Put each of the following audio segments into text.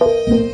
Música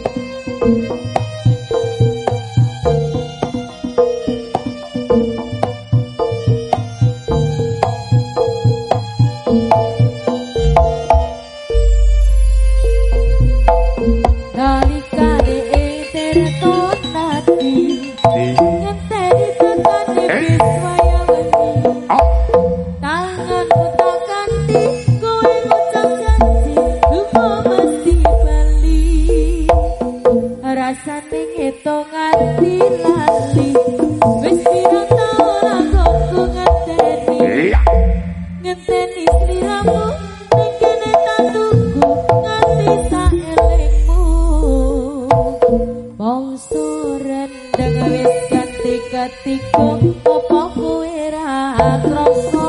Tiko opo kowe ra krasa?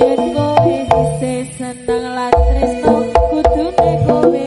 Yen kowe isih seneng lan tresno kudune kowe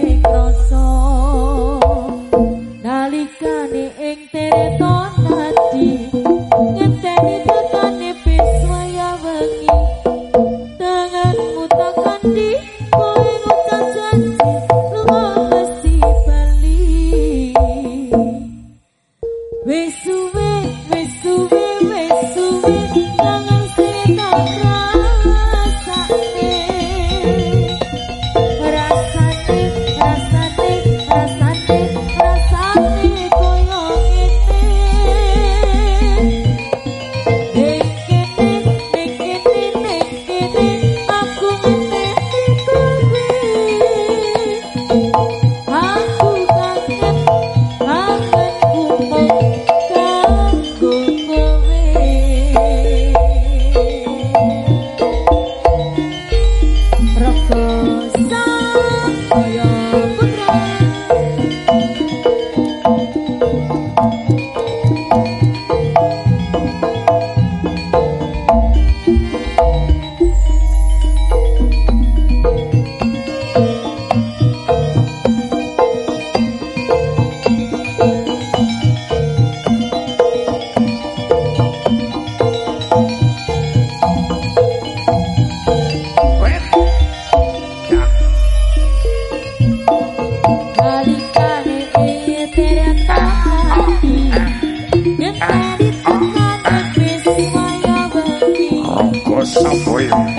for you.